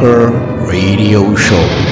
Metal Bunker Radio Show.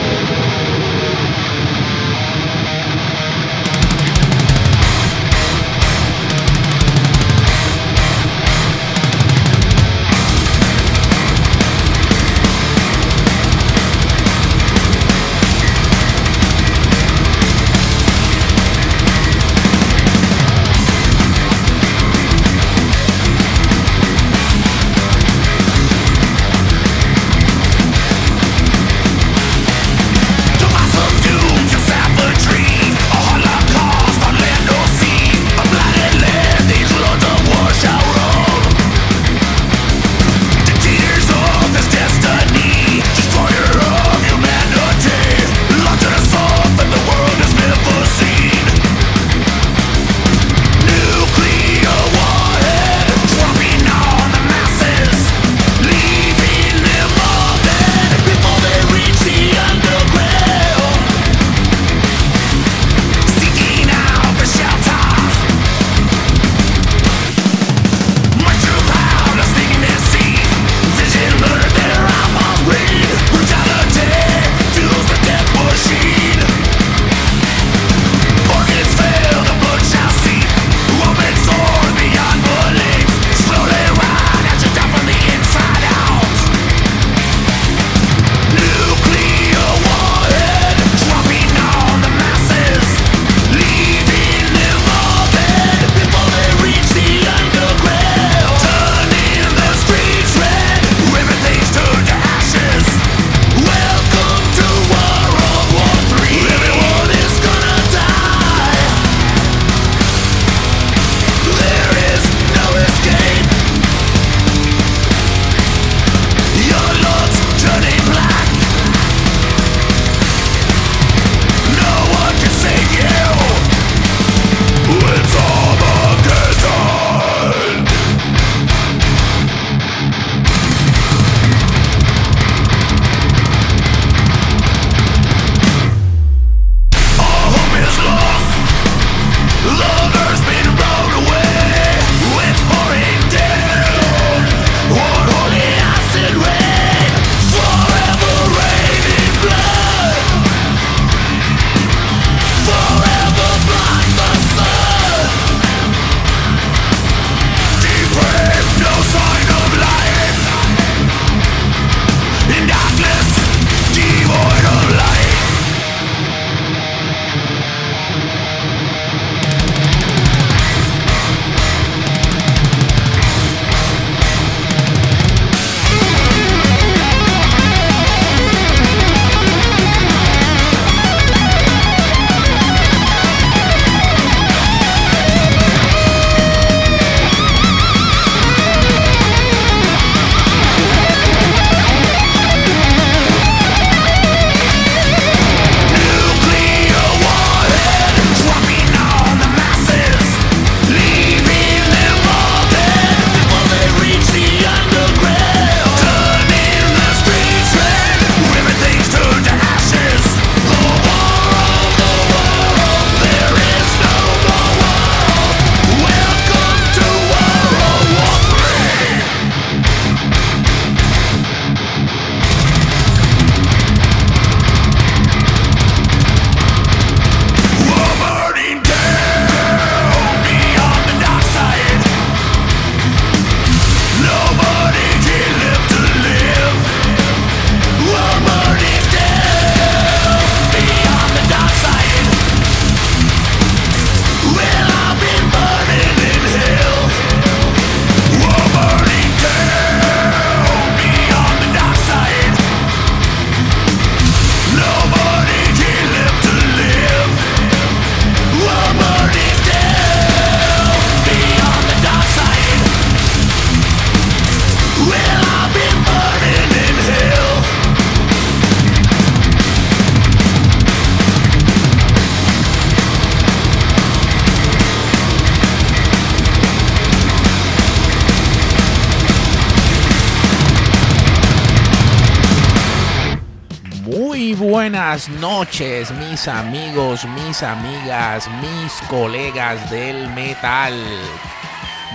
Mis amigos, mis amigas, mis colegas del metal.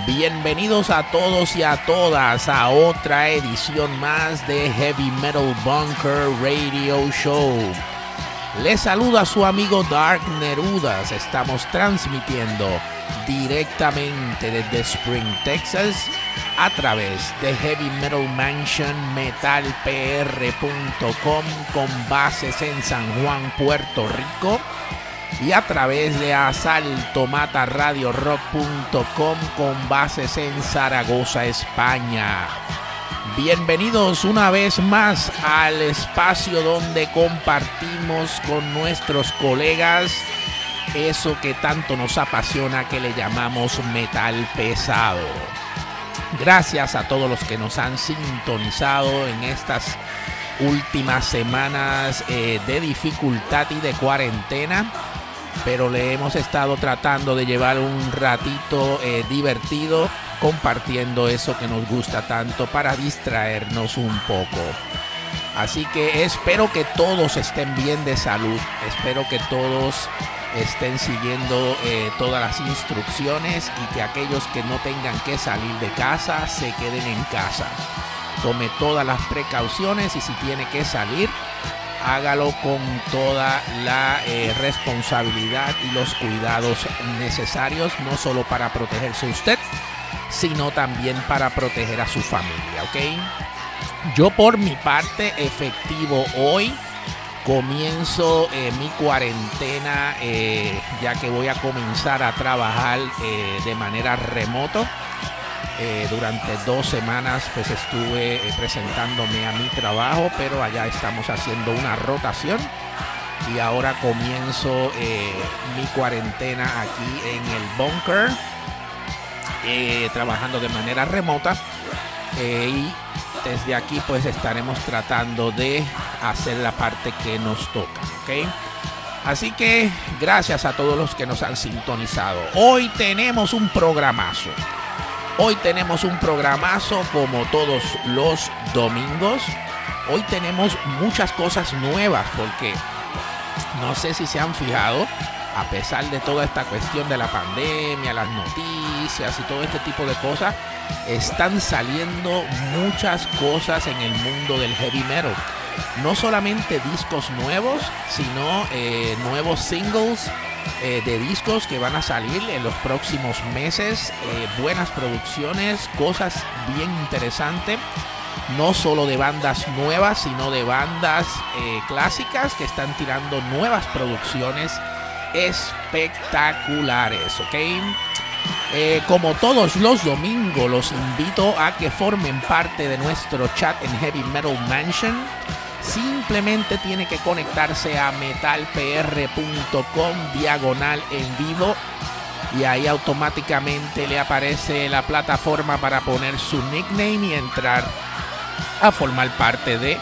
Bienvenidos a todos y a todas a otra edición más de Heavy Metal Bunker Radio Show. Les saluda su amigo Dark Nerudas. Estamos transmitiendo directamente desde Spring, Texas, a través de Heavy Metal Mansion metalpr.com con bases en San Juan, Puerto Rico y a través de asaltomataradiorock.com con bases en Zaragoza, España. Bienvenidos una vez más al espacio donde compartimos con nuestros colegas eso que tanto nos apasiona que le llamamos metal pesado. Gracias a todos los que nos han sintonizado en estas últimas semanas eh, de dificultad y de cuarentena, pero le hemos estado tratando de llevar un ratito eh, divertido compartiendo eso que nos gusta tanto para distraernos un poco. Así que espero que todos estén bien de salud, espero que todos estén siguiendo eh, todas las instrucciones y que aquellos que no tengan que salir de casa se queden en casa. Tome todas las precauciones y si tiene que salir, hágalo con toda la eh, responsabilidad y los cuidados necesarios, no solo para protegerse usted, sino también para proteger a su familia, ¿ok? Yo por mi parte efectivo hoy comienzo eh, mi cuarentena eh, ya que voy a comenzar a trabajar eh, de manera remoto. durante dos semanas pues estuve presentándome a mi trabajo, pero allá estamos haciendo una rotación y ahora comienzo mi cuarentena aquí en el bunker, trabajando de manera remota y desde aquí pues estaremos tratando de hacer la parte que nos toca, ¿ok? Así que gracias a todos los que nos han sintonizado. Hoy tenemos un programazo. Hoy tenemos un programazo como todos los domingos. Hoy tenemos muchas cosas nuevas porque no sé si se han fijado, a pesar de toda esta cuestión de la pandemia, las noticias y todo este tipo de cosas, están saliendo muchas cosas en el mundo del heavy metal. No solamente discos nuevos, sino eh, nuevos singles eh, de discos que van a salir en los próximos meses. Eh, buenas producciones, cosas bien interesantes. No solo de bandas nuevas, sino de bandas clásicas que están tirando nuevas producciones espectaculares, ¿ok? Eh, como todos los domingos, los invito a que formen parte de nuestro chat en Heavy Metal Mansion. Simplemente tiene que conectarse a metalpr.com diagonal en vivo y ahí automáticamente le aparece la plataforma para poner su nickname y entrar a formar parte de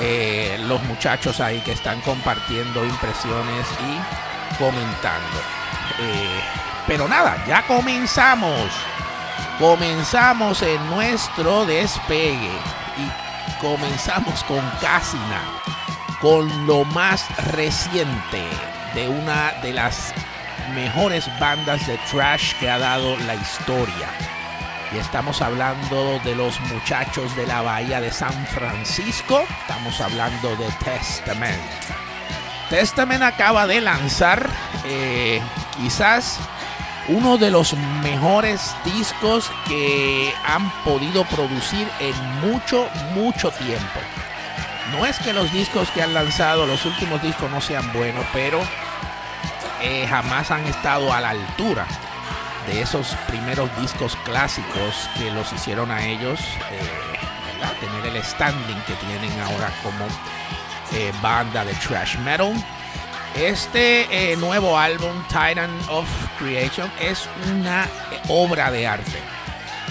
eh, los muchachos ahí que están compartiendo impresiones y comentando. Eh, pero nada, ya comenzamos. Comenzamos en nuestro despegue y comenzamos con Casina, con lo más reciente de una de las mejores bandas de trash que ha dado la historia. Y estamos hablando de los muchachos de la bahía de San Francisco. Estamos hablando de Testament. Testament acaba de lanzar eh, quizás uno de los mejores discos que han podido producir en mucho, mucho tiempo. No es que los discos que han lanzado, los últimos discos no sean buenos, pero eh, jamás han estado a la altura de esos primeros discos clásicos que los hicieron a ellos eh, tener el standing que tienen ahora como eh, banda de trash metal. Este eh, nuevo álbum, Titan of Creation, es una obra de arte.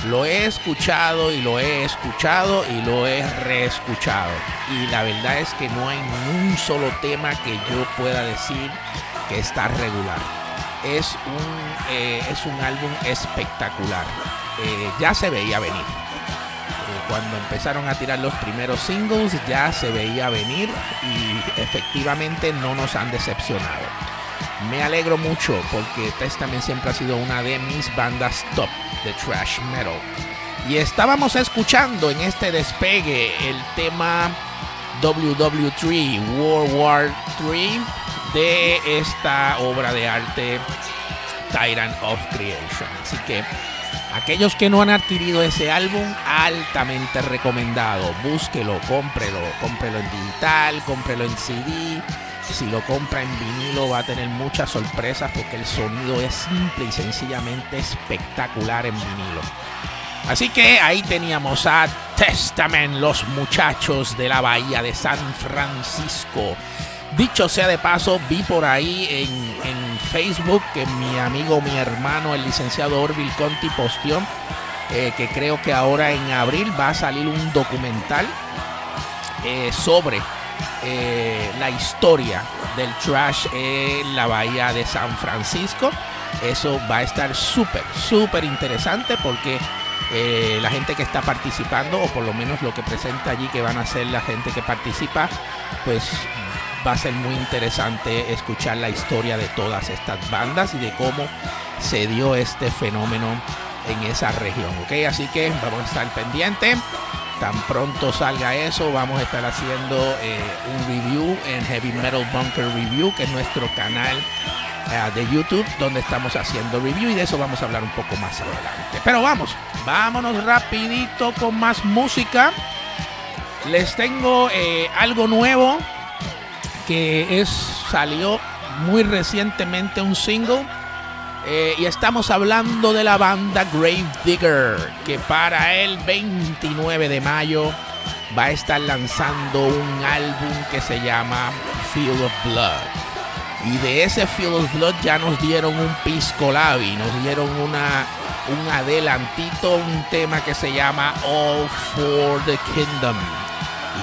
Lo he escuchado y lo he escuchado y lo he reescuchado. Y la verdad es que no hay un solo tema que yo pueda decir que está regular. Es un, eh, es un álbum espectacular. Ya se veía venir. Cuando empezaron a tirar los primeros singles ya se veía venir y efectivamente no nos han decepcionado. Me alegro mucho porque Testament siempre ha sido una de mis bandas top de thrash metal. Y estábamos escuchando en este despegue el tema WW3, World War 3, de esta obra de arte Tyrant of Creation. Así que aquellos que no han adquirido ese álbum, altamente recomendado. Búsquelo, cómprelo, cómprelo en digital, cómprelo en CD. Si lo compra en vinilo va a tener muchas sorpresas porque el sonido es simple y sencillamente espectacular en vinilo. Así que ahí teníamos a Testament, los muchachos de la bahía de San Francisco. Dicho sea de paso, vi por ahí en, Facebook que mi amigo, mi hermano, el licenciado Orville Conti posteó eh, que creo que ahora en abril va a salir un documental eh, sobre eh, la historia del trash en la bahía de San Francisco. Eso va a estar súper, súper interesante porque la gente que está participando, o por lo menos lo que presenta allí que van a ser la gente que participa, pues va a ser muy interesante escuchar la historia de todas estas bandas y de cómo se dio este fenómeno en esa región. ¿ok? Así que vamos a estar pendientes. Tan pronto salga eso, vamos a estar haciendo eh, un review en Heavy Metal Bunker Review, que es nuestro canal eh, de YouTube, donde estamos haciendo review y de eso vamos a hablar un poco más adelante. Pero vamos, vámonos rapidito con más música. Les tengo eh, algo nuevo es, salió muy recientemente un single. Eh, y estamos hablando de la banda Grave Digger, que para el 29 de mayo va a estar lanzando un álbum que se llama Field of Blood. Y de ese Field of Blood ya nos dieron un pisco labi, nos dieron una, un adelantito, un tema que se llama All for the Kingdom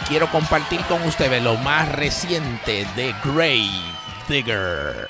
quiero compartir con ustedes lo más reciente de Grave Digger.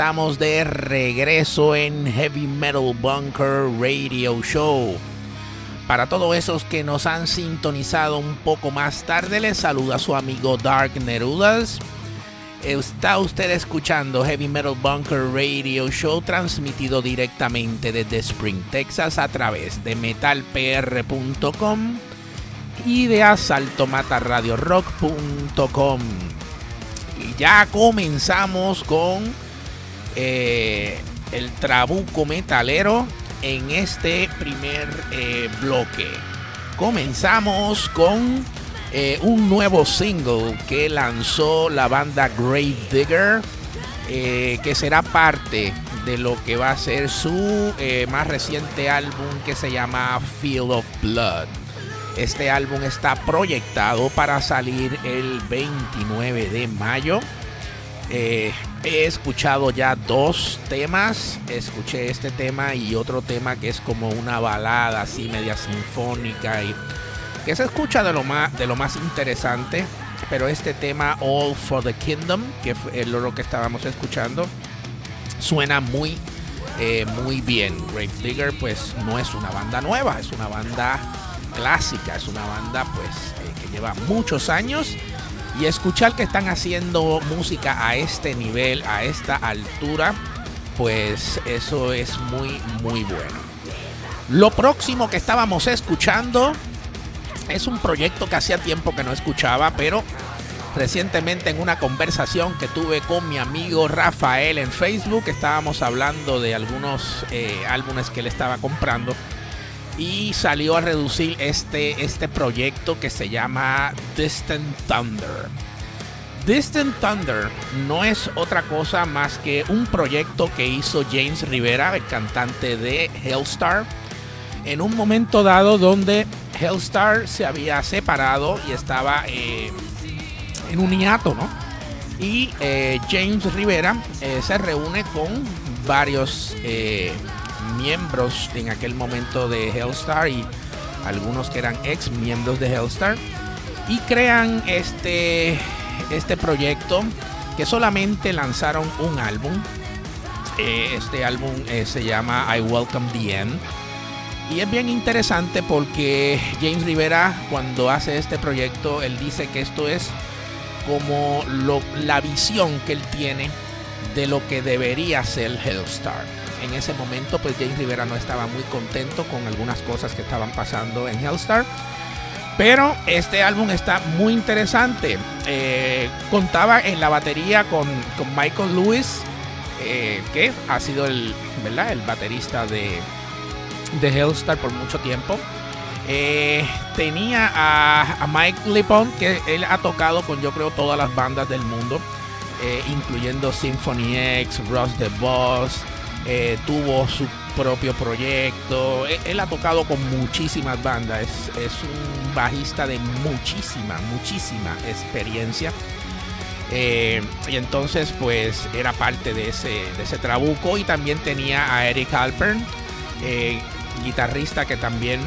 Estamos de regreso en Heavy Metal Bunker Radio Show. Para todos esos que nos han sintonizado un poco más tarde, les saluda su amigo Dark Nerudas. Está usted escuchando Heavy Metal Bunker Radio Show transmitido directamente desde Spring, Texas a través de metalpr.com y de asaltomataradiorock.com. Y ya comenzamos con eh, el trabuco metalero en este primer eh, bloque. Comenzamos con eh, un nuevo single que lanzó la banda Grave Digger, que será parte de lo que va a ser su más reciente álbum que se llama Field of Blood. Este álbum está proyectado para salir el 29 de mayo. He escuchado ya dos temas. Escuché este tema y otro tema que es como una balada así media sinfónica y que se escucha de lo más, de lo más interesante. Pero este tema All for the Kingdom, que es lo que estábamos escuchando, suena muy, eh, muy bien. Grave Digger pues no es una banda nueva, es una banda clásica, es una banda pues eh, que lleva muchos años y escuchar que están haciendo música a este nivel, a esta altura, pues eso es muy muy bueno. Lo próximo que estábamos escuchando es un proyecto que hacía tiempo que no escuchaba, pero recientemente en una conversación que tuve con mi amigo Rafael en Facebook, estábamos hablando de algunos eh, álbumes que él estaba comprando y salió a reducir este, este proyecto que se llama Distant Thunder. Distant Thunder no es otra cosa más que un proyecto que hizo James Rivera, el cantante de Hellstar, en un momento dado donde Hellstar se había separado y estaba eh, en un hiato, ¿no? Y eh, James Rivera eh, se reúne con varios miembros en aquel momento de Hellstar y algunos que eran ex miembros de Hellstar y crean este, este proyecto que solamente lanzaron un álbum. Eh, este álbum eh, se llama I Welcome the End. Y es bien interesante porque James Rivera cuando hace este proyecto, él dice que esto es como la visión que él tiene de lo que debería ser Hellstar en ese momento pues James Rivera no estaba muy contento con algunas cosas que estaban pasando en Hellstar. Pero este álbum está muy interesante. Eh, contaba en la batería con, Michael Lewis, eh, que ha sido el, ¿verdad? el baterista de, de Hellstar por mucho tiempo. Eh, tenía a, Mike Lipon, que él ha tocado con yo creo todas las bandas del mundo, incluyendo Symphony X, Ross the Boss, eh, tuvo su propio proyecto. E-, él, ha tocado con muchísimas bandas. Es, un bajista de muchísima, muchísima experiencia. Eh, y entonces, pues, era parte de ese, de ese trabuco. Y también tenía a Eric Alpern, eh, guitarrista que también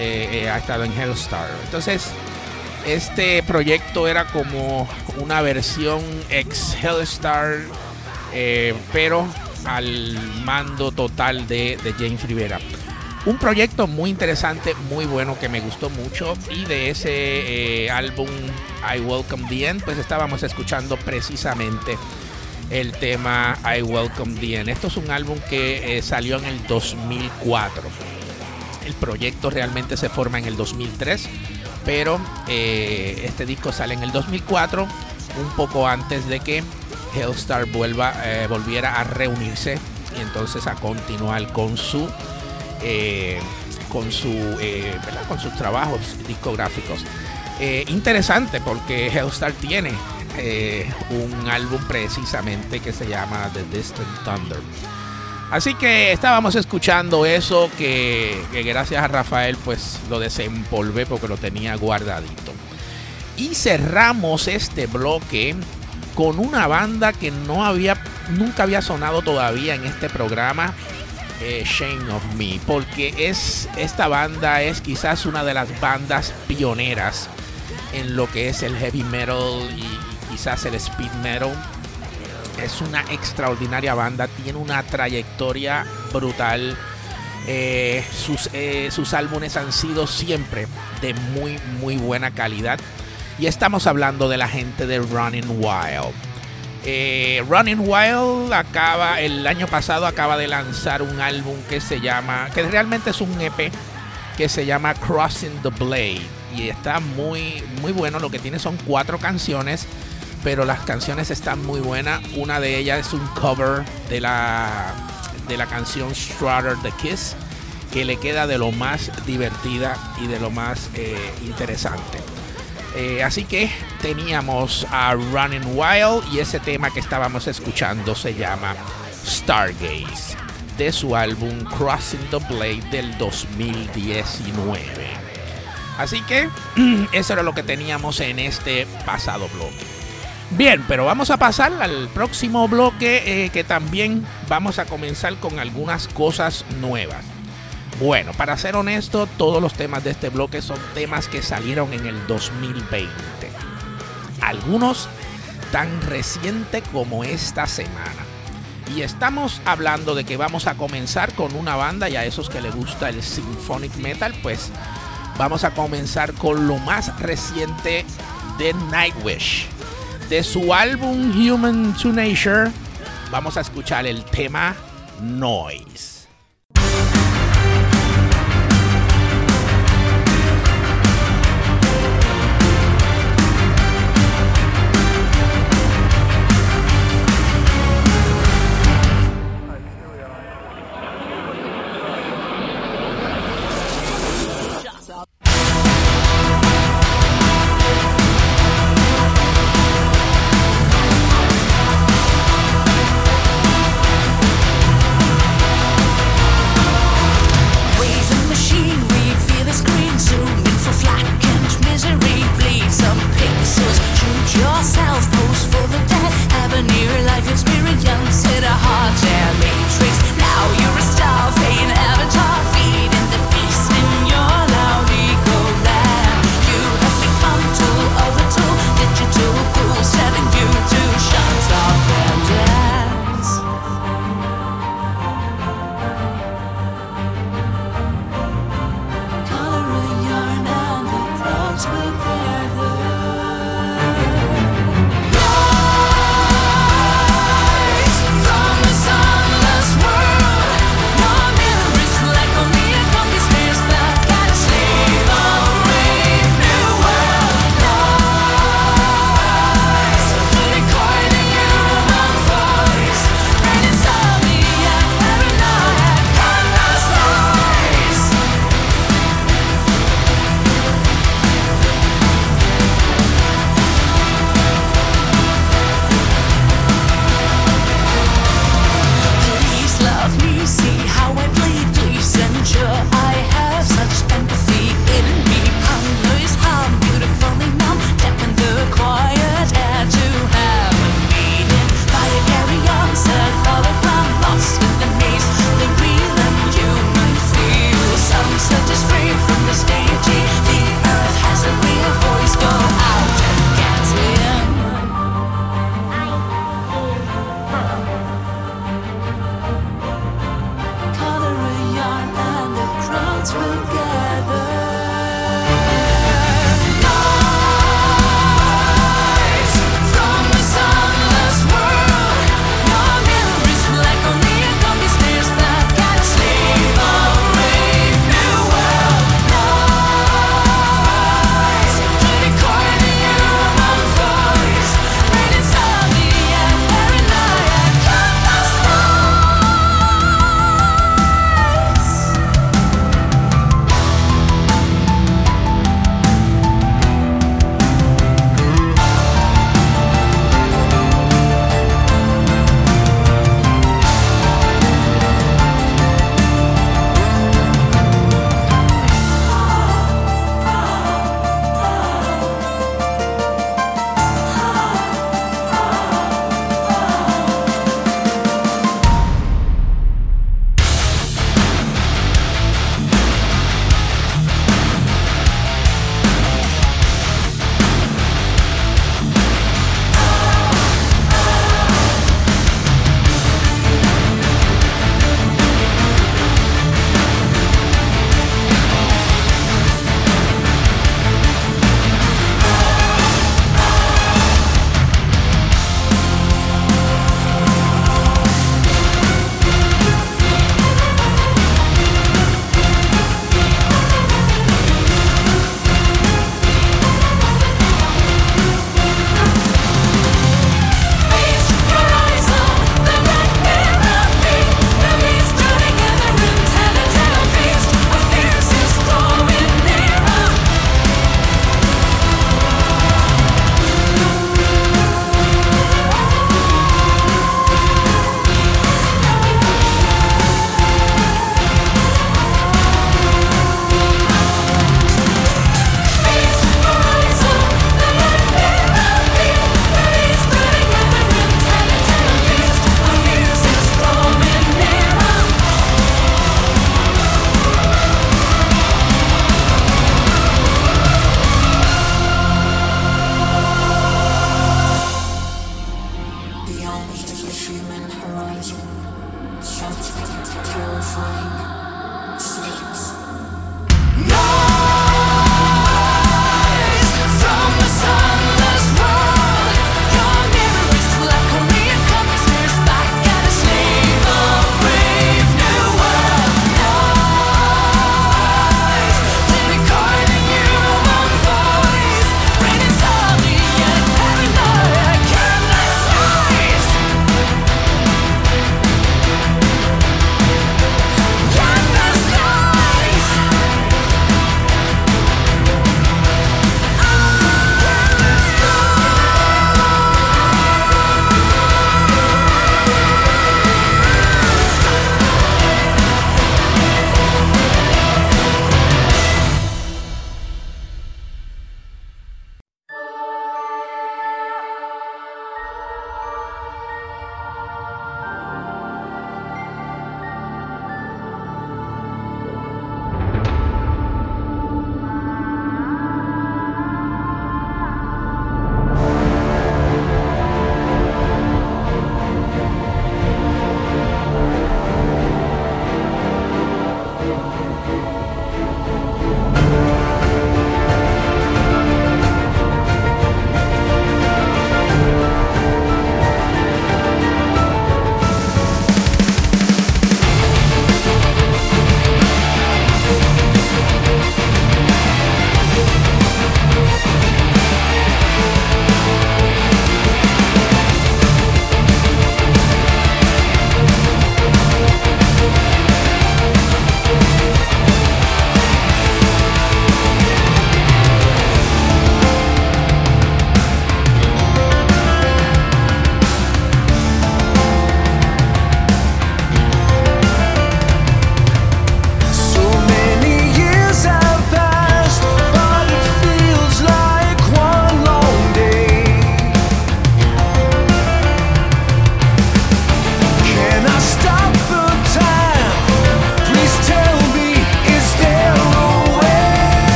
ha estado en Hellstar. Entonces, este proyecto era como una versión ex Hellstar, pero al mando total de, James Rivera. Un proyecto muy interesante, muy bueno, que me gustó mucho. Y de ese eh, álbum I Welcome the End, pues estábamos escuchando precisamente el tema I Welcome the End. Esto es un álbum que eh, salió en el 2004. El proyecto realmente se forma en el 2003, pero eh, este disco sale en el 2004, un poco antes de que Hellstar vuelva, eh, volviera a reunirse y entonces a continuar con su eh, con su eh, con sus trabajos discográficos. interesante porque Hellstar tiene un álbum precisamente que se llama The Distant Thunder. Así que estábamos escuchando eso que, que gracias a Rafael pues lo desempolvé porque lo tenía guardadito. Y cerramos este bloque con una banda que no había, nunca había sonado todavía en este programa, eh, Shame of Me, porque es, esta banda es quizás una de las bandas pioneras en lo que es el heavy metal y, quizás el speed metal. es una extraordinaria banda, tiene una trayectoria brutal. Eh, sus, eh, sus álbumes han sido siempre de muy, muy buena calidad. Y estamos hablando de la gente de Running Wild. Eh, Running Wild acaba, el año pasado acaba de lanzar un álbum que se llama, que realmente es un EP, que se llama Crossing the Blade. Y está muy, muy bueno. Lo que tiene son cuatro canciones, pero las canciones están muy buenas. Una de ellas es un cover de la, de la canción Strutter the Kiss, que le queda de lo más divertida y de lo más eh, interesante. Eh, así que teníamos a Running Wild y ese tema que estábamos escuchando se llama Stargaze de su álbum Crossing the Blade del 2019. Así que eso era lo que teníamos en este pasado bloque. Bien, pero vamos a pasar al próximo bloque eh, que también vamos a comenzar con algunas cosas nuevas. Bueno, para ser honesto, todos los temas de este bloque son temas que salieron en el 2020. Algunos tan reciente como esta semana. Y estamos hablando de que vamos a comenzar con una banda y a esos que les gusta el symphonic metal, pues vamos a comenzar con lo más reciente de Nightwish. De su álbum Human to Nature, vamos a escuchar el tema Noise.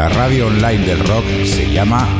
La radio online del rock se llama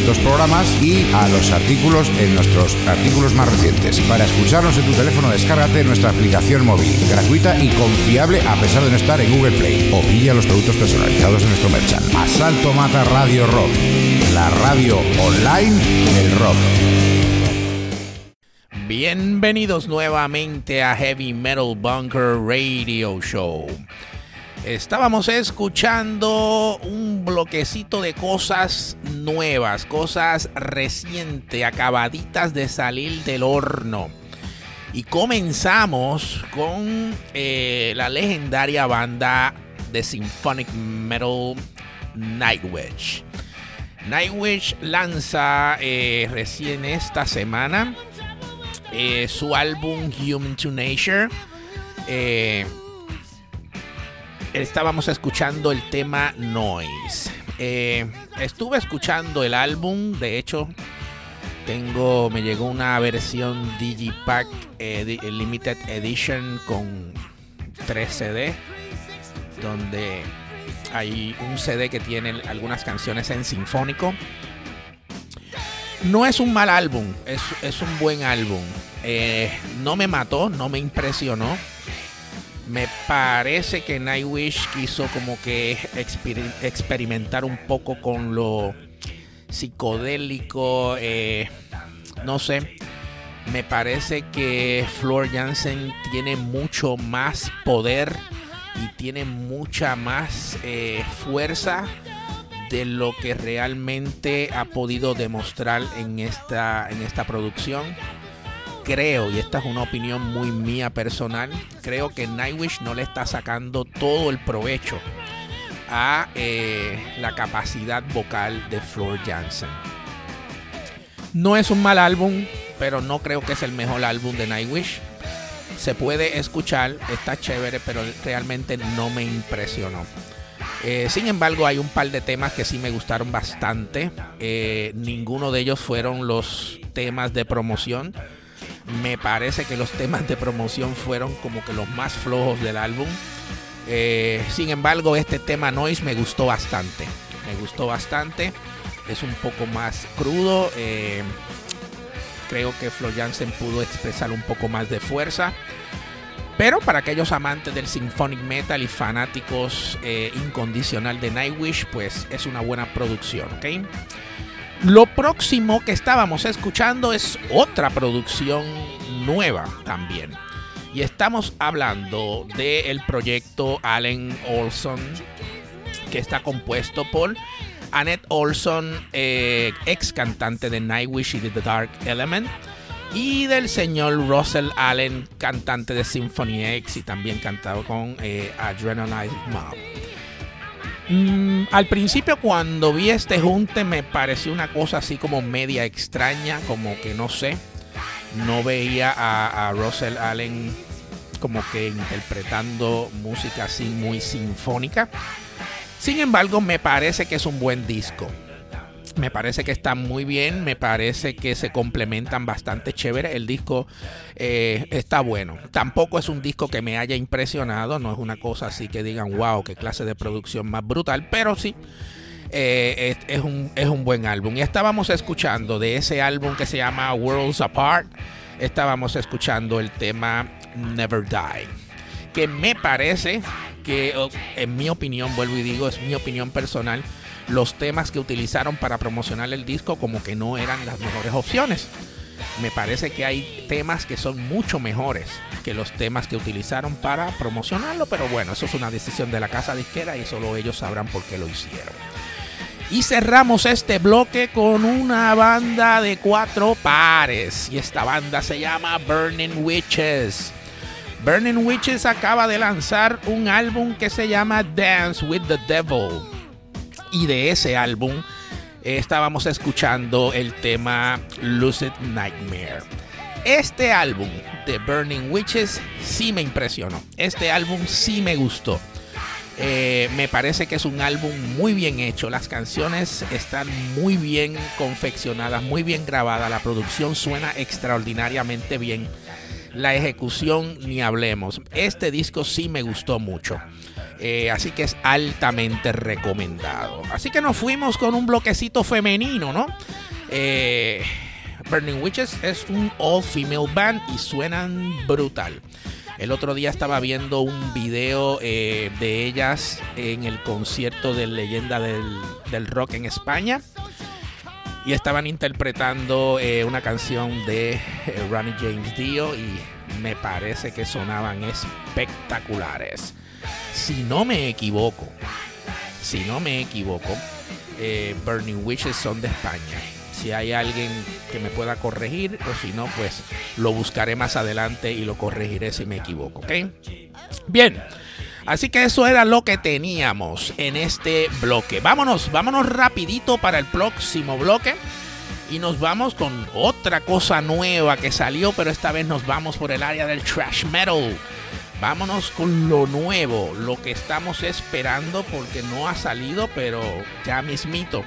programas y a los artículos en nuestros artículos más recientes. Para escucharnos en tu teléfono, descárgate nuestra aplicación móvil, gratuita y confiable a pesar de no estar en Google Play. O pilla los productos personalizados en nuestro merchant. Asalto Mata Radio Rock, la radio online del rock. Bienvenidos nuevamente a Heavy Metal Bunker Radio Show. Estábamos escuchando un bloquecito de cosas nuevas, cosas recientes, acabaditas de salir del horno. Y comenzamos con eh, la legendaria banda de Symphonic Metal Nightwish. Nightwish lanza eh, recién esta semana eh, su álbum Human to Nature. Estábamos escuchando el tema Noise. Eh, estuve escuchando el álbum, de hecho, tengo, me llegó una versión Digipack eh, Limited Edition con 3 CD, donde hay un CD que tiene algunas canciones en sinfónico. No es un mal álbum, es, es un buen álbum. Eh, no me mató, no me impresionó. Me parece que Nightwish quiso como que exper experimentar un poco con lo psicodélico. Eh, no sé. Me parece que Floor Jansen tiene mucho más poder y tiene mucha más eh, fuerza de lo que realmente ha podido demostrar en esta, en esta producción. Creo, y esta es una opinión muy mía personal, creo que Nightwish no le está sacando todo el provecho a eh, la capacidad vocal de Floor Jansen. No es un mal álbum, pero no creo que es el mejor álbum de Nightwish. Se puede escuchar, está chévere, pero realmente no me impresionó. Eh, sin embargo, hay un par de temas que sí me gustaron bastante. Eh, ninguno de ellos fueron los temas de promoción. Me parece que los temas de promoción fueron como que los más flojos del álbum. Eh, sin embargo, este tema Noise me gustó bastante. Me gustó bastante. Es un poco más crudo. Eh, creo que Flo Jansen pudo expresar un poco más de fuerza. Pero para aquellos amantes del symphonic metal y fanáticos eh, incondicional de Nightwish, pues es una buena producción, ¿ok? Lo próximo que estábamos escuchando es otra producción nueva también. Y estamos hablando del proyecto Allen Olson, que está compuesto por Annette Olson, eh, ex cantante de Nightwish y de The Dark Element, y del señor Russell Allen, cantante de Symphony X y también cantado con eh, Adrenaline Mob. Mm, al principio cuando vi este junte me pareció una cosa así como media extraña, como que no sé, no veía a, a Russell Allen como que interpretando música así muy sinfónica. Sin embargo, me parece que es un buen disco. Me parece que está muy bien, me parece que se complementan bastante chévere. El disco eh, está bueno. Tampoco es un disco que me haya impresionado, no es una cosa así que digan, wow, qué clase de producción más brutal, pero sí. Eh, es, es, un, es un buen álbum. Y estábamos escuchando de ese álbum que se llama Worlds Apart, estábamos escuchando el tema Never Die. Que me parece que, en mi opinión, vuelvo y digo, es mi opinión personal, los temas que utilizaron para promocionar el disco como que no eran las mejores opciones. Me parece que hay temas que son mucho mejores que los temas que utilizaron para promocionarlo, pero bueno, eso es una decisión de la casa disquera y solo ellos sabrán por qué lo hicieron. Y cerramos este bloque con una banda de cuatro pares. Y esta banda se llama Burning Witches. Burning Witches acaba de lanzar un álbum que se llama Dance with the Devil. Y de ese álbum eh, estábamos escuchando el tema Lucid Nightmare. Este álbum de Burning Witches sí me impresionó. Este álbum sí me gustó. Eh, me parece que es un álbum muy bien hecho. Las canciones están muy bien confeccionadas, muy bien grabadas. La producción suena extraordinariamente bien. La ejecución ni hablemos. Este disco sí me gustó mucho. Eh, así que es altamente recomendado. Así que nos fuimos con un bloquecito femenino, ¿no? Eh, Burning Witches es un all female band y suenan brutal. El otro día estaba viendo un video eh, de ellas en el concierto de leyenda del, rock en España. Y estaban interpretando una canción de Ronnie James Dio y me parece que sonaban espectaculares si no me equivoco, si no me equivoco, eh, Burning Wishes son de España. Si hay alguien que me pueda corregir, o si no, pues lo buscaré más adelante y lo corregiré si me equivoco, ¿ok? Bien. Así que eso era lo que teníamos en este bloque. Vámonos, vámonos rapidito para el próximo bloque. Y nos vamos con otra cosa nueva que salió, pero esta vez nos vamos por el área del trash metal. Vámonos con lo nuevo, lo que estamos esperando porque no ha salido, pero ya mismito.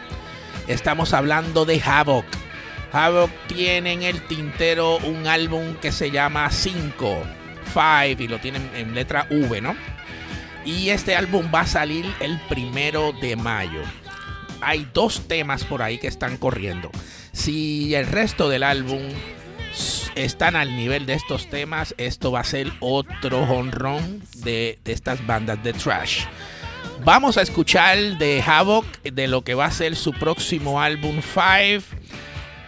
Estamos hablando de Havoc. Havoc tiene en el tintero un álbum que se llama 5, 5 y lo tienen en letra V, ¿no? Y este álbum va a salir el primero de mayo. Hay dos temas por ahí que están corriendo. Si el resto del álbum están al nivel de estos temas, esto va a ser otro honrón de, de estas bandas de trash. Vamos a escuchar de Havoc, de lo que va a ser su próximo álbum 5,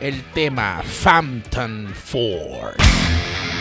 el tema Phantom Force.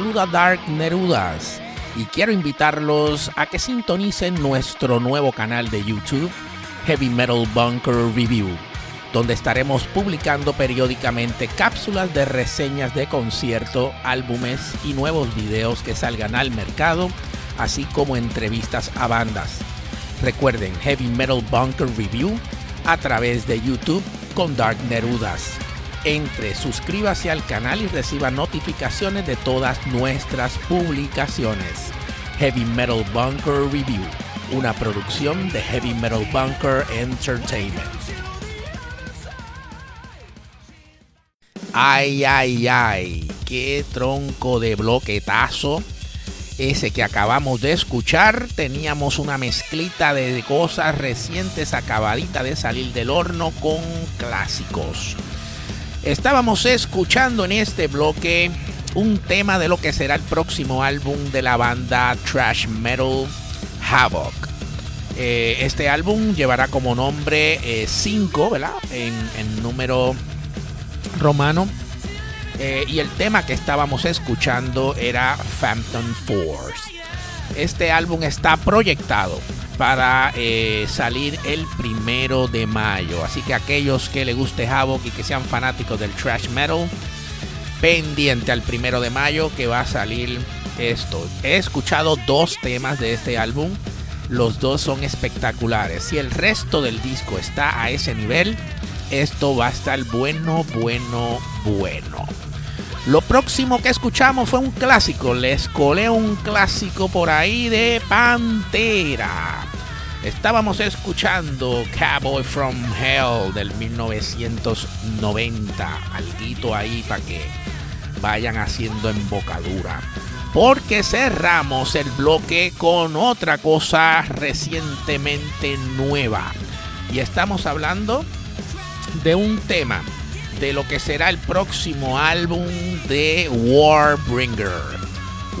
Saluda Dark Nerudas y quiero invitarlos a que sintonicen nuestro nuevo canal de YouTube, Heavy Metal Bunker Review, donde estaremos publicando periódicamente cápsulas de reseñas de concierto, álbumes y nuevos videos que salgan al mercado, así como entrevistas a bandas. Recuerden Heavy Metal Bunker Review a través de YouTube con Dark Nerudas. Entre, suscríbase al canal y reciba notificaciones de todas nuestras publicaciones. Heavy Metal Bunker Review, una producción de Heavy Metal Bunker Entertainment. Ay, ay, ay, qué tronco de bloquetazo ese que acabamos de escuchar, teníamos una mezclita de cosas recientes acabadita de salir del horno con clásicos. Estábamos escuchando en este bloque un tema de lo que será el próximo álbum de la banda Trash Metal Havoc. Eh, este álbum llevará como nombre 5, eh, ¿verdad? En, número romano eh, y el tema que estábamos escuchando era Phantom Force. Este álbum está proyectado para eh, salir el primero de mayo. Así que aquellos que les guste Havoc y que sean fanáticos del trash metal, pendiente al primero de mayo que va a salir esto. He escuchado dos temas de este álbum. Los dos son espectaculares. Si el resto del disco está a ese nivel, esto va a estar bueno, bueno, bueno. Lo próximo que escuchamos fue un clásico. Les colé un clásico por ahí de Pantera. Estábamos escuchando Cowboy from Hell del 1990. Alguito ahí para que vayan haciendo embocadura. Porque cerramos el bloque con otra cosa recientemente nueva. Y estamos hablando de un tema de lo que será el próximo álbum de Warbringer.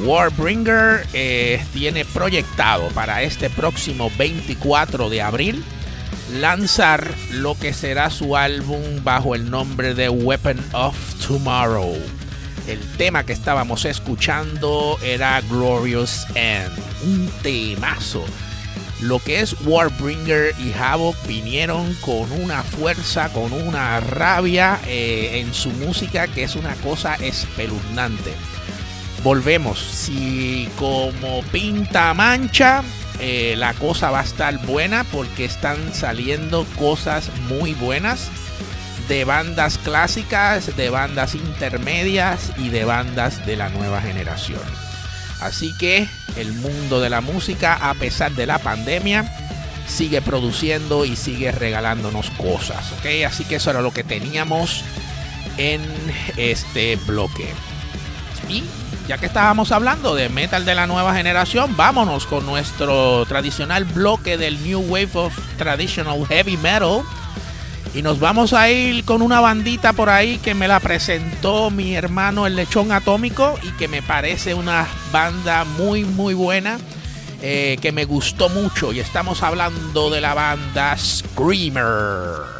Warbringer eh, tiene proyectado para este próximo 24 de abril lanzar lo que será su álbum bajo el nombre de Weapon of Tomorrow. El tema que estábamos escuchando era Glorious End, un temazo lo que es Warbringer y Havoc vinieron con una fuerza, con una rabia eh, en su música que es una cosa espeluznante. Volvemos, si como pinta mancha, eh, la cosa va a estar buena porque están saliendo cosas muy buenas de bandas clásicas, de bandas intermedias y de bandas de la nueva generación. Así que el mundo de la música, a pesar de la pandemia, sigue produciendo y sigue regalándonos cosas. Así que eso era lo que teníamos en este bloque. Y ya que estábamos hablando de metal de la nueva generación, vámonos con nuestro tradicional bloque del New Wave of Traditional Heavy Metal y nos vamos a ir con una bandita por ahí que me la presentó mi hermano el lechón atómico y que me parece una banda muy muy buena. Eh, que me gustó mucho y estamos hablando de la banda Screamer.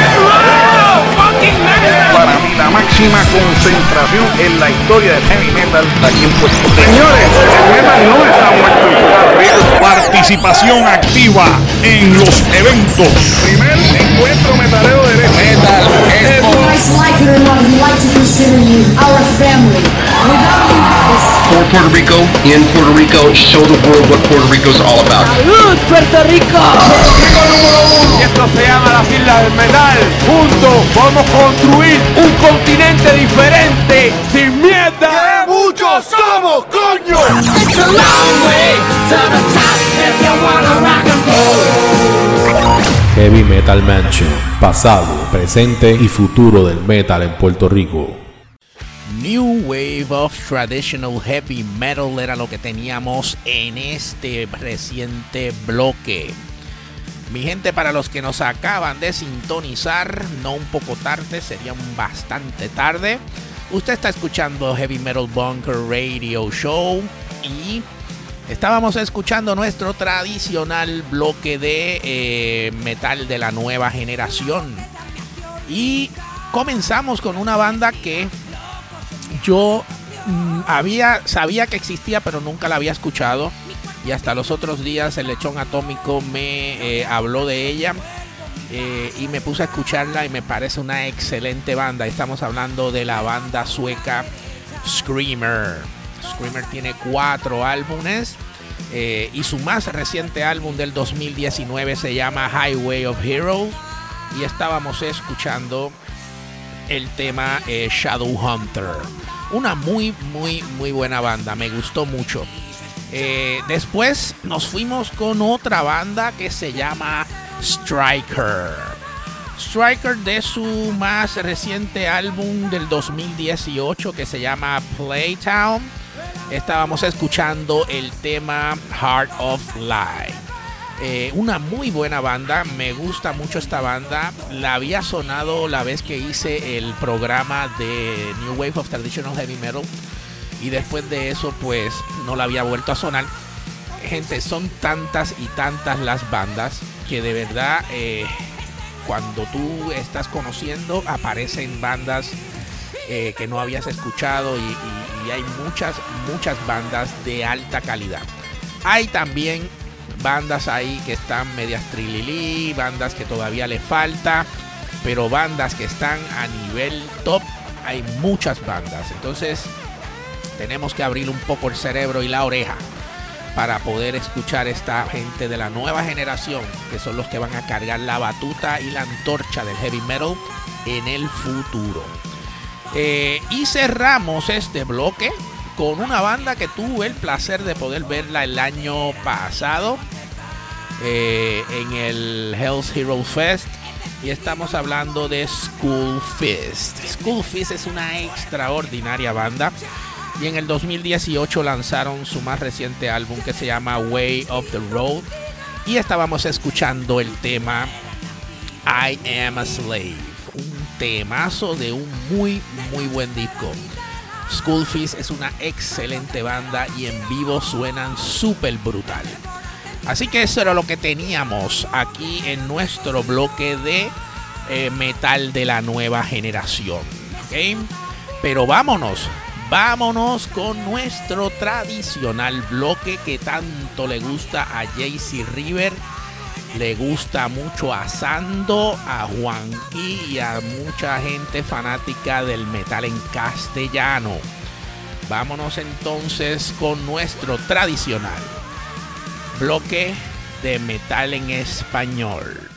máxima concentración en la historia del heavy metal aquí en Puerto Rico. Señores, el metal no está muerto en Puerto Rico. Participación activa en los eventos. Primer encuentro metalero de metal. Guys like it or not, we like to consider you our family. Without you guys, for Puerto Rico, in Puerto Rico, show the world what Puerto Rico is all about. Y esto se llama las Islas del Metal. Juntos vamos a construir un continente diferente, sin mierda. ¡Que muchos somos, coño! Heavy Metal Mansion, pasado, presente y futuro del metal en Puerto Rico. New Wave of Traditional Heavy Metal era lo que teníamos en este reciente bloque. Mi gente, para los que nos acaban de sintonizar, no un poco tarde, sería bastante tarde. Usted está escuchando Heavy Metal Bunker Radio Show y estábamos escuchando nuestro tradicional bloque de eh, metal de la nueva generación. Y comenzamos con una banda que yo mm, había sabía que existía pero nunca la había escuchado. Y hasta los otros días el lechón atómico me eh, habló de ella eh, y me puse a escucharla y me parece una excelente banda. Estamos hablando de la banda sueca Screamer Screamer tiene cuatro álbumes eh, y su más reciente álbum del 2019 se llama Highway of Heroes y estábamos escuchando el tema eh, Shadowhunter. Una muy, muy, muy buena banda. Me gustó mucho. Eh, después nos fuimos con otra banda que se llama Striker. Striker de su más reciente álbum del 2018 que se llama Playtown. Estábamos escuchando el tema Heart of Light. Eh, una muy buena banda, me gusta mucho esta banda. La había sonado la vez que hice el programa de New Wave of Traditional Heavy Metal. Y después de eso, pues no la había vuelto a sonar. Gente, son tantas y tantas las bandas que de verdad, eh, cuando tú estás conociendo, aparecen bandas eh, que no habías escuchado y- y hay muchas, muchas bandas de alta calidad. Hay también bandas ahí que están medias trililí, bandas que todavía le falta, pero bandas que están a nivel top, hay muchas bandas. Entonces tenemos que abrir un poco el cerebro y la oreja para poder escuchar esta gente de la nueva generación, que son los que van a cargar la batuta y la antorcha del heavy metal en el futuro. Eh, y cerramos este bloque con una banda que tuve el placer de poder verla el año pasado eh, en el Hell's Hero Fest. Y estamos hablando de School Fist. School Fist es una extraordinaria banda. Y en el 2018 lanzaron su más reciente álbum que se llama Way of the Road. Y estábamos escuchando el tema I Am a Slave. Temazo de un muy, muy buen disco. School Fist es una excelente banda y en vivo suenan súper brutal. Así que eso era lo que teníamos aquí en nuestro bloque de eh, metal de la nueva generación. ¿ok? Pero vámonos, vámonos con nuestro tradicional bloque que tanto le gusta a JC River. Le gusta mucho a Sando, a Juanqui y a mucha gente fanática del metal en castellano. Vámonos entonces con nuestro tradicional bloque de metal en español.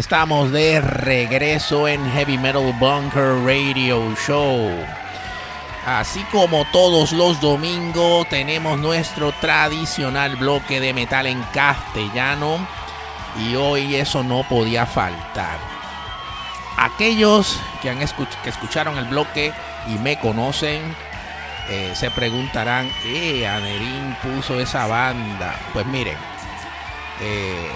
Estamos de regreso en Heavy Metal Bunker Radio Show. Así como todos los domingos, tenemos nuestro tradicional bloque de metal en castellano. Y hoy eso no podía faltar. Aquellos que, han que escucharon el bloque y me conocen, eh, se preguntarán, ¿eh, Anerín puso esa banda? Pues miren, eh,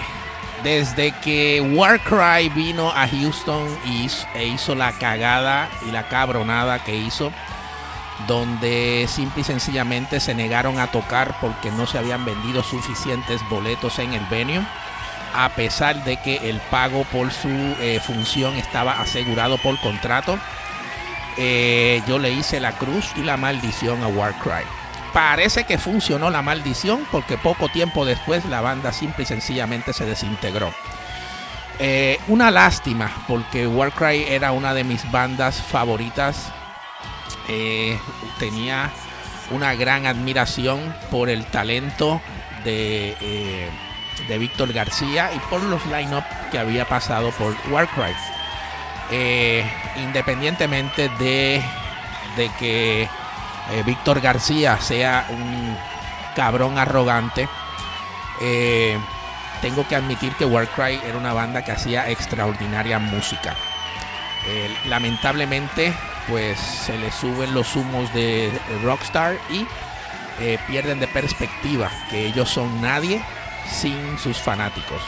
desde que Warcry vino a Houston y e hizo la cagada y la cabronada que hizo, donde simple y sencillamente se negaron a tocar porque no se habían vendido suficientes boletos en el venue, a pesar de que el pago por su eh, función estaba asegurado por contrato. Eh, yo le hice la cruz y la maldición a Warcry. Parece que funcionó la maldición porque poco tiempo después la banda simple y sencillamente se desintegró. Eh, una lástima porque Warcry era una de mis bandas favoritas. Eh, tenía una gran admiración por el talento de, eh, de Víctor García y por los line-up que había pasado por Warcry. independientemente de, de que eh, Víctor García sea un cabrón arrogante, eh, tengo que admitir que Warcry era una banda que hacía extraordinaria música. Eh, lamentablemente, pues se le suben los humos de Rockstar y pierden de perspectiva que ellos son nadie sin sus fanáticos.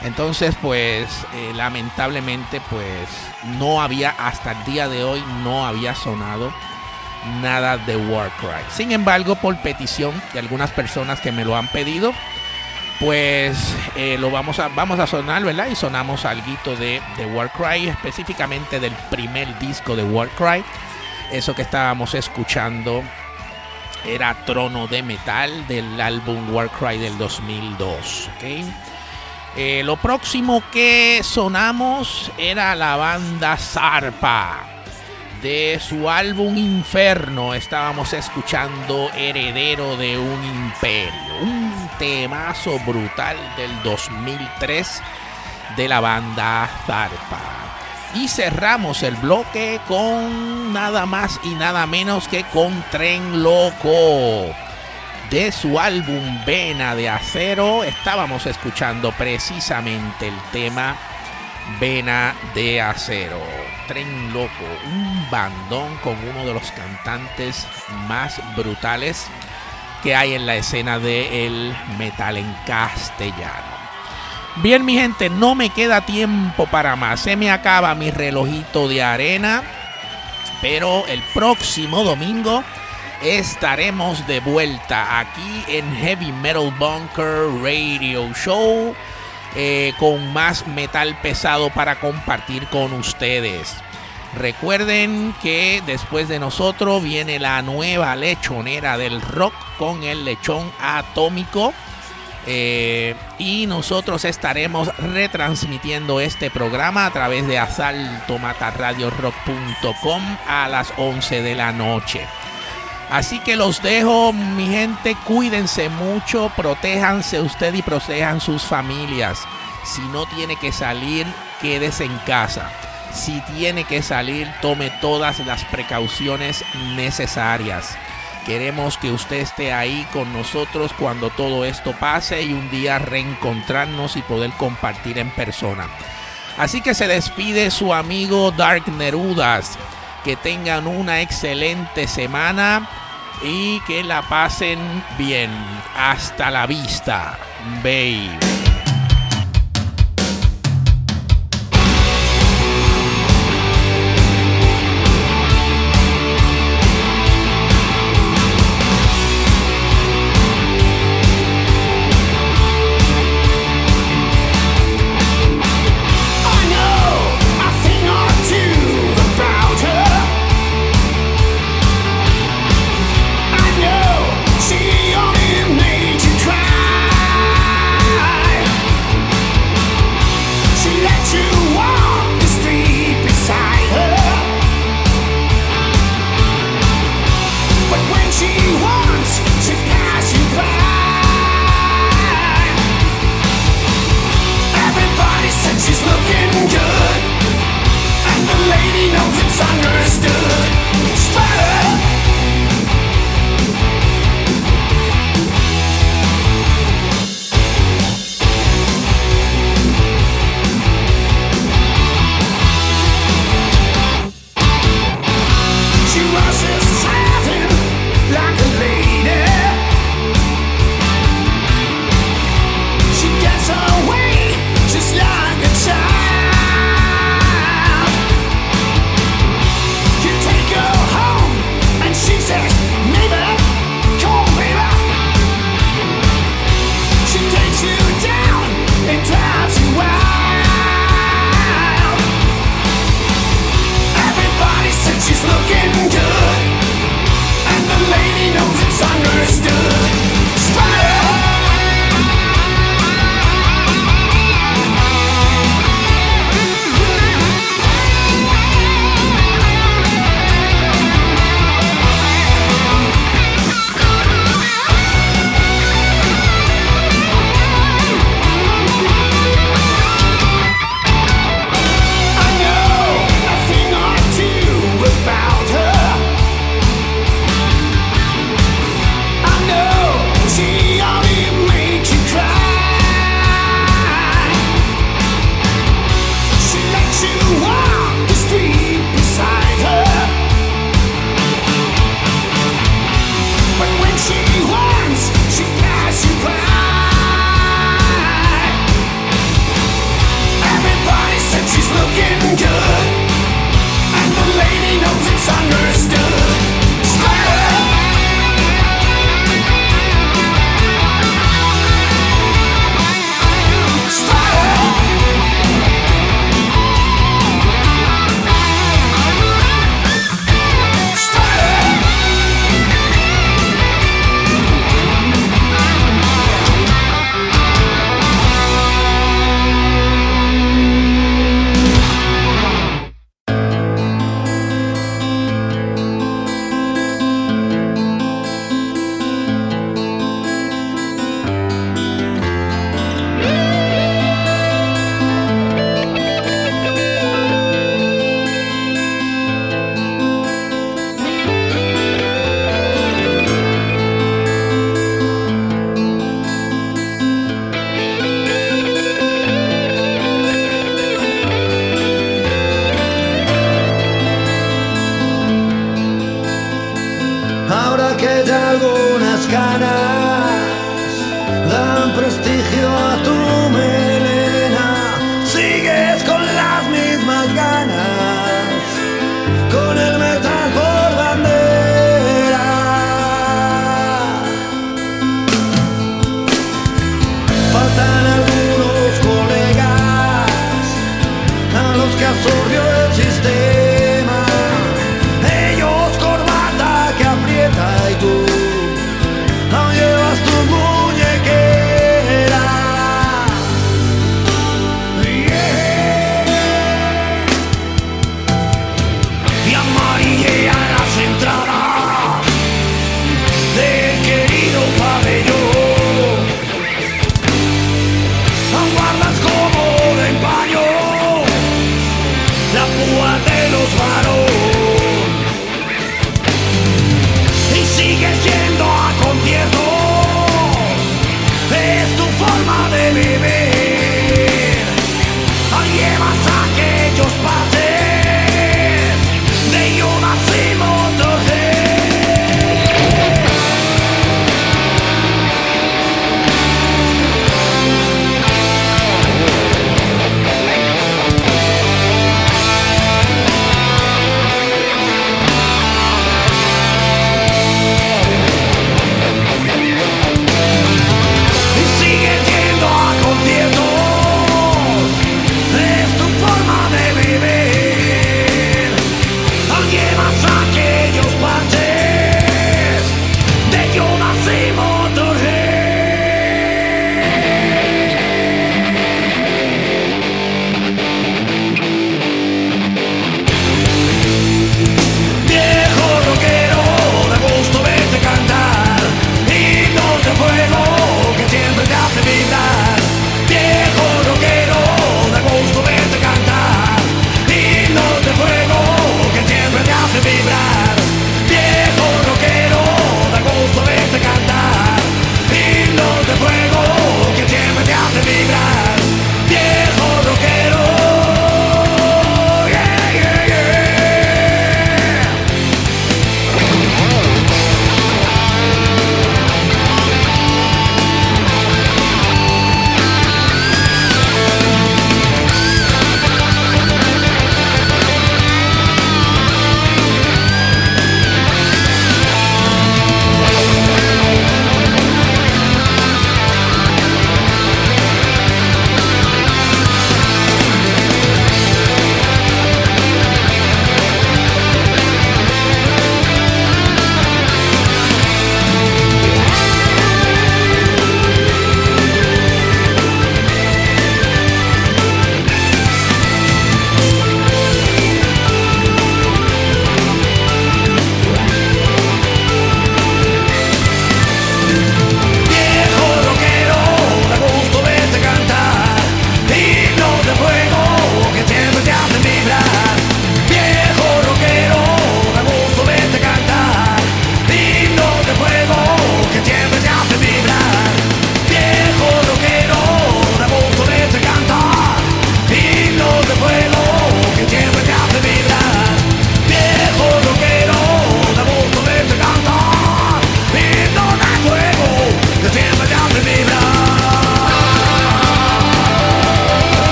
Entonces, pues lamentablemente, pues no había hasta el día de hoy no había sonado nada de Warcry. Sin embargo, por petición de algunas personas que me lo han pedido, pues eh, lo vamos a, vamos a sonar, ¿verdad? Y sonamos algo de, de Warcry, específicamente del primer disco de Warcry. Eso que estábamos escuchando era Trono de Metal del álbum Warcry del 2002. Eh, lo próximo que sonamos era la banda Zarpa de su álbum Inferno estábamos escuchando Heredero de un Imperio, un temazo brutal del 2003 de la banda Zarpa. Y cerramos el bloque con nada más y nada menos que con Tren Loco. De su álbum Vena de Acero estábamos escuchando precisamente el tema Vena de Acero. Tren Loco, un bandón con uno de los cantantes más brutales que hay en la escena del metal en castellano. Bien, mi gente, no me queda tiempo para más. Se me acaba mi relojito de arena. Pero el próximo domingo estaremos de vuelta aquí en Heavy Metal Bunker Radio Show eh, con más metal pesado para compartir con ustedes. Recuerden que después de nosotros viene la nueva lechonera del rock con el lechón atómico. Eh, y nosotros estaremos retransmitiendo este programa a través de asaltomataradiorock.com a las 11 de la noche. Así que los dejo, mi gente, cuídense mucho, protéjanse usted y protejan sus familias. Si no tiene que salir, quédese en casa. Si tiene que salir, tome todas las precauciones necesarias. Queremos que usted esté ahí con nosotros cuando todo esto pase y un día reencontrarnos y poder compartir en persona. Así que se despide su amigo Dark Nerudas que tengan una excelente semana y que la pasen bien. Hasta la vista, baby.